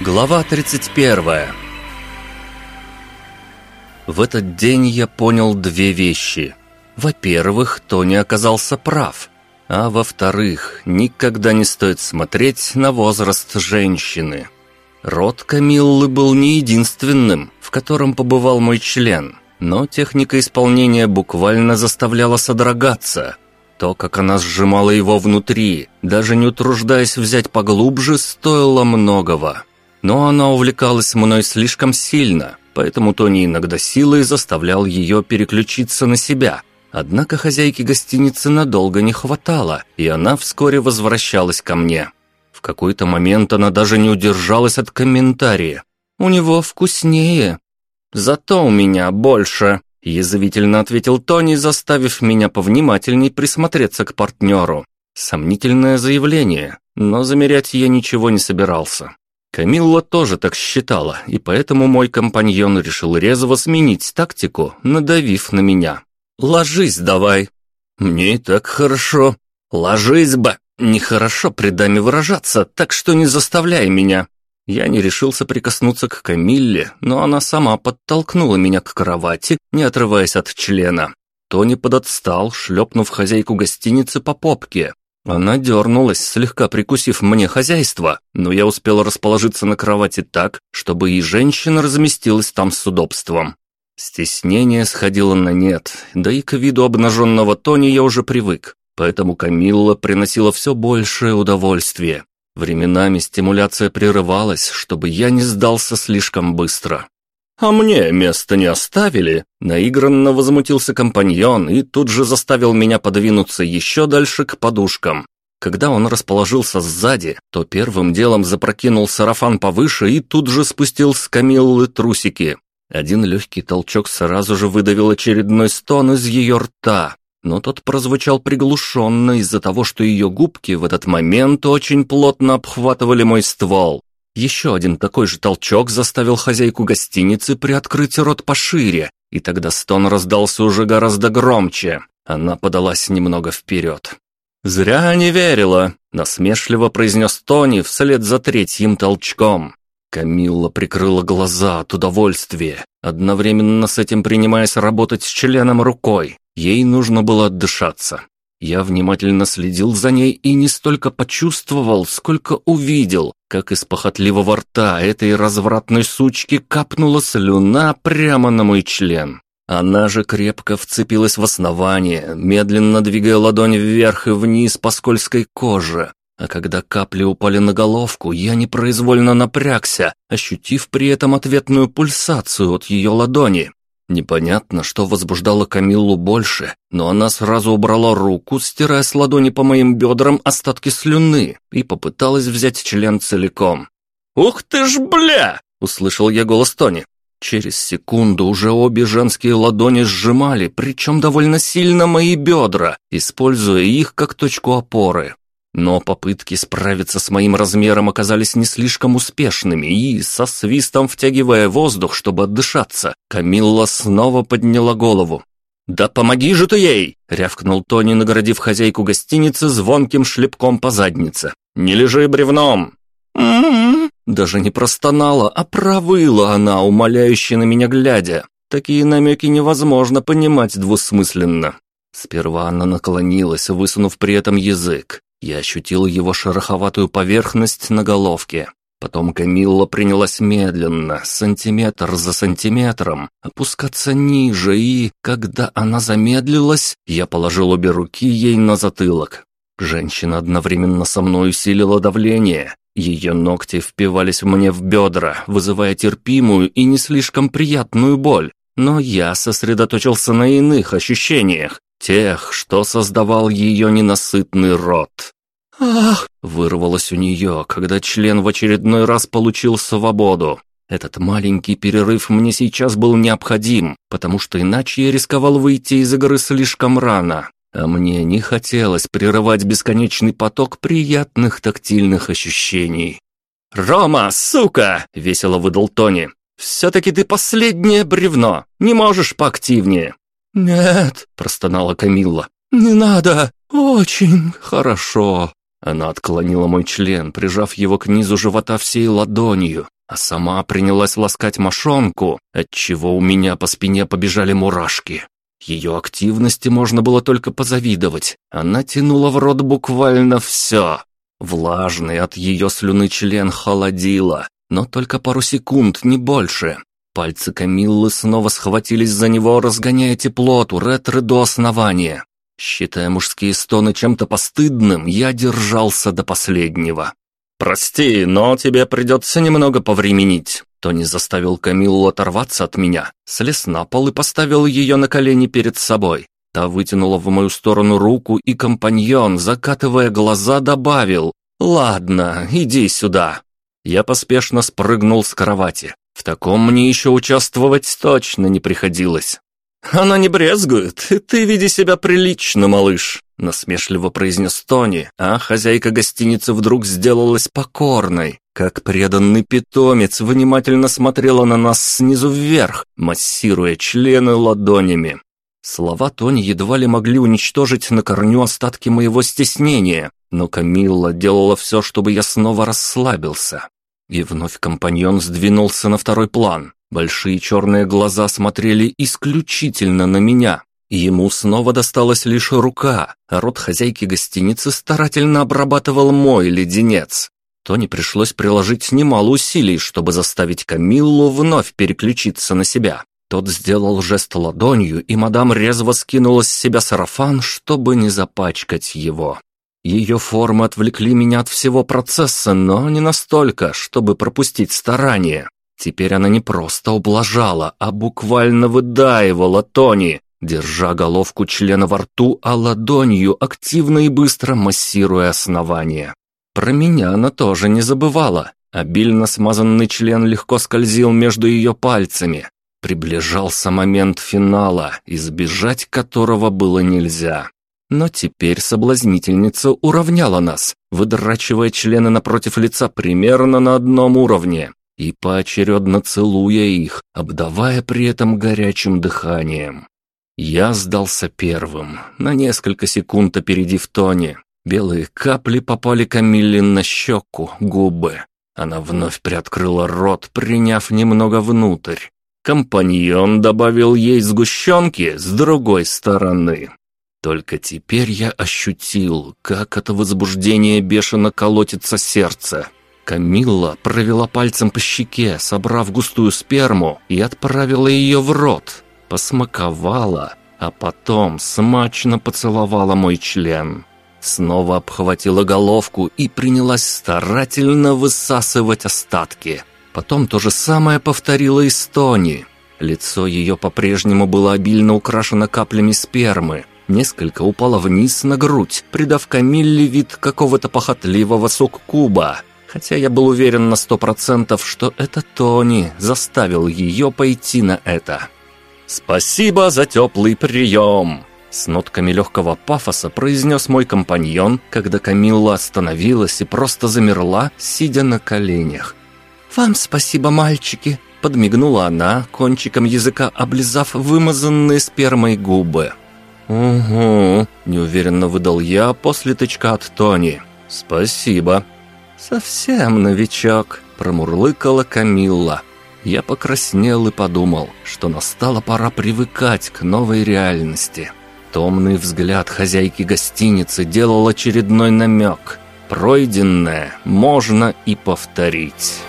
Глава 31 В этот день я понял две вещи. Во-первых, Тони оказался прав. А во-вторых, никогда не стоит смотреть на возраст женщины. Род Камиллы был не единственным, в котором побывал мой член, но техника исполнения буквально заставляла содрогаться. То, как она сжимала его внутри, даже не утруждаясь взять поглубже, стоило многого. Но она увлекалась мной слишком сильно, поэтому Тони иногда силой заставлял ее переключиться на себя. Однако хозяйки гостиницы надолго не хватало, и она вскоре возвращалась ко мне. В какой-то момент она даже не удержалась от комментария. «У него вкуснее». «Зато у меня больше», – язвительно ответил Тони, заставив меня повнимательней присмотреться к партнеру. Сомнительное заявление, но замерять я ничего не собирался. Камилла тоже так считала, и поэтому мой компаньон решил резво сменить тактику, надавив на меня. «Ложись давай!» «Мне и так хорошо!» «Ложись бы!» «Нехорошо при даме выражаться, так что не заставляй меня!» Я не решился прикоснуться к Камилле, но она сама подтолкнула меня к кровати, не отрываясь от члена. Тони подотстал, шлепнув хозяйку гостиницы по попке, она дернулась, слегка прикусив мне хозяйство, но я успел расположиться на кровати так, чтобы и женщина разместилась там с удобством. Стеснение сходило на нет, да и к виду обнаженного Тони я уже привык, поэтому Камилла приносила все большее удовольствие. Временами стимуляция прерывалась, чтобы я не сдался слишком быстро. «А мне место не оставили?» Наигранно возмутился компаньон и тут же заставил меня подвинуться еще дальше к подушкам. Когда он расположился сзади, то первым делом запрокинул сарафан повыше и тут же спустил с Камиллы трусики. Один легкий толчок сразу же выдавил очередной стон из ее рта, но тот прозвучал приглушенно из-за того, что ее губки в этот момент очень плотно обхватывали мой ствол. Еще один такой же толчок заставил хозяйку гостиницы приоткрыть рот пошире, и тогда стон раздался уже гораздо громче. Она подалась немного вперед. «Зря не верила», — насмешливо произнес Тони вслед за третьим толчком. Камилла прикрыла глаза от удовольствия, одновременно с этим принимаясь работать с членом рукой. Ей нужно было отдышаться. Я внимательно следил за ней и не столько почувствовал, сколько увидел, как из похотливого рта этой развратной сучки капнула слюна прямо на мой член. Она же крепко вцепилась в основание, медленно двигая ладонь вверх и вниз по скользкой коже. А когда капли упали на головку, я непроизвольно напрягся, ощутив при этом ответную пульсацию от ее ладони. Непонятно, что возбуждало Камиллу больше, но она сразу убрала руку, стирая с ладони по моим бедрам остатки слюны, и попыталась взять член целиком. «Ух ты ж, бля!» — услышал я голос Тони. Через секунду уже обе женские ладони сжимали, причем довольно сильно мои бедра, используя их как точку опоры. Но попытки справиться с моим размером оказались не слишком успешными, и, со свистом втягивая воздух, чтобы отдышаться, Камилла снова подняла голову. «Да помоги же ты ей!» — рявкнул Тони, наградив хозяйку гостиницы звонким шлепком по заднице. «Не лежи бревном!» «М-м-м!» Даже не простонала, а провыла она, умоляюще на меня глядя. Такие намеки невозможно понимать двусмысленно. Сперва она наклонилась, высунув при этом язык. Я ощутил его шероховатую поверхность на головке. Потом Камилла принялась медленно, сантиметр за сантиметром, опускаться ниже, и, когда она замедлилась, я положил обе руки ей на затылок. Женщина одновременно со мной усилила давление. Ее ногти впивались мне в бедра, вызывая терпимую и не слишком приятную боль. Но я сосредоточился на иных ощущениях, тех, что создавал ее ненасытный рот. «Ах!» — вырвалось у нее, когда член в очередной раз получил свободу. Этот маленький перерыв мне сейчас был необходим, потому что иначе я рисковал выйти из игры слишком рано. А мне не хотелось прерывать бесконечный поток приятных тактильных ощущений. «Рома, сука!» — весело выдал Тони. «Все-таки ты последнее бревно. Не можешь поактивнее». «Нет», — простонала Камилла. «Не надо. Очень хорошо». Она отклонила мой член, прижав его к низу живота всей ладонью, а сама принялась ласкать мошонку, отчего у меня по спине побежали мурашки. Ее активности можно было только позавидовать. Она тянула в рот буквально все. Влажный от ее слюны член холодило, но только пару секунд, не больше. Пальцы Камиллы снова схватились за него, разгоняя тепло Туретры до основания. Считая мужские стоны чем-то постыдным, я держался до последнего. «Прости, но тебе придется немного повременить». Тони заставил Камиллу оторваться от меня, слез на пол и поставил ее на колени перед собой. Та вытянула в мою сторону руку, и компаньон, закатывая глаза, добавил «Ладно, иди сюда». Я поспешно спрыгнул с кровати. В таком мне еще участвовать точно не приходилось. «Она не брезгует, и ты веди себя прилично, малыш», насмешливо произнес Тони, а хозяйка гостиницы вдруг сделалась покорной. Как преданный питомец внимательно смотрела на нас снизу вверх, массируя члены ладонями. Слова Тони едва ли могли уничтожить на корню остатки моего стеснения, но Камилла делала все, чтобы я снова расслабился. И вновь компаньон сдвинулся на второй план. Большие черные глаза смотрели исключительно на меня. Ему снова досталась лишь рука, а рот хозяйки гостиницы старательно обрабатывал мой леденец. Тони пришлось приложить немало усилий, чтобы заставить Камиллу вновь переключиться на себя. Тот сделал жест ладонью, и мадам резво скинула с себя сарафан, чтобы не запачкать его. Ее формы отвлекли меня от всего процесса, но не настолько, чтобы пропустить старание. Теперь она не просто ублажала, а буквально выдаивала Тони, держа головку члена во рту, а ладонью активно и быстро массируя основание. Про меня она тоже не забывала. Обильно смазанный член легко скользил между ее пальцами. Приближался момент финала, избежать которого было нельзя. Но теперь соблазнительница уравняла нас, выдрачивая члены напротив лица примерно на одном уровне и поочередно целуя их, обдавая при этом горячим дыханием. Я сдался первым, на несколько секунд опередив Тони. Белые капли попали Камилле на щеку, губы. Она вновь приоткрыла рот, приняв немного внутрь. Компаньон добавил ей сгущенки с другой стороны. Только теперь я ощутил, как это возбуждение бешено колотится сердце. Камилла провела пальцем по щеке, собрав густую сперму, и отправила ее в рот. Посмаковала, а потом смачно поцеловала мой член. Снова обхватила головку и принялась старательно высасывать остатки. Потом то же самое повторила и Стони. Лицо ее по-прежнему было обильно украшено каплями спермы. Несколько упало вниз на грудь, придав Камилле вид какого-то похотливого суккуба хотя я был уверен на сто процентов, что это Тони заставил ее пойти на это. «Спасибо за теплый прием!» С нотками легкого пафоса произнес мой компаньон, когда Камилла остановилась и просто замерла, сидя на коленях. «Вам спасибо, мальчики!» Подмигнула она, кончиком языка облизав вымазанные спермой губы. «Угу», – неуверенно выдал я после тычка от Тони. «Спасибо». «Совсем новичок», — промурлыкала Камилла. Я покраснел и подумал, что настала пора привыкать к новой реальности. Томный взгляд хозяйки гостиницы делал очередной намек. Пройденное можно и повторить».